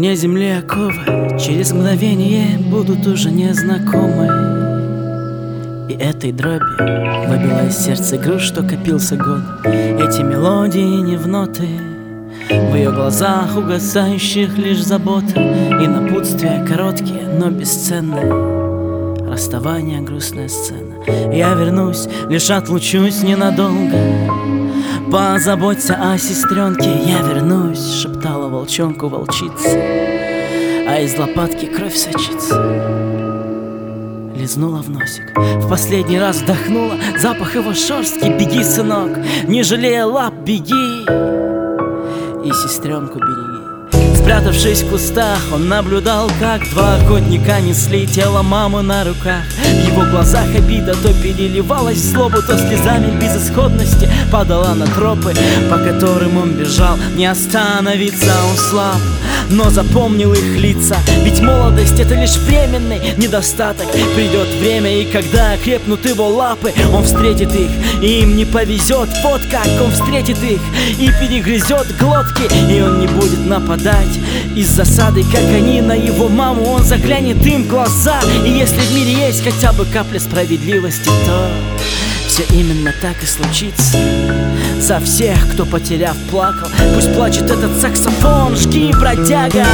Вне земли оковы Через мгновение будут уже незнакомы. И этой дроби Выбила из сердца груз, что копился год. Эти мелодии не в ноты В ее глазах угасающих лишь забота. И напутствия короткие, но бесценные. Расставание, грустная сцена. Я вернусь, лишь отлучусь ненадолго Позаботься о сестренке, я вернусь Шептала волчонку волчица. А из лопатки кровь сочится. Лизнула в носик. В последний раз вдохнула Запах его шерстки Беги, сынок, не жалея лап, беги. И сестренку береги Спрятавшись в кустах, он наблюдал, как два охотника несли тело мамы на руках. В его глазах обида то переливалась в злобу, то слезами безысходности падала на тропы, по которым он бежал. Не остановиться он слаб, но запомнил их лица. Ведь молодость это лишь временный недостаток. Придет время, и когда крепнут его лапы, он встретит их, и им не повезет. Вот как он встретит их и перегрызет глотки, и он не будет нападать из засады, как они на его маму. Он заглянет им в глаза. И если в мире есть хотя бы капля справедливости То все именно так и случится. За всех, кто потеряв плакал. Пусть плачет этот саксофон, жги, бродяга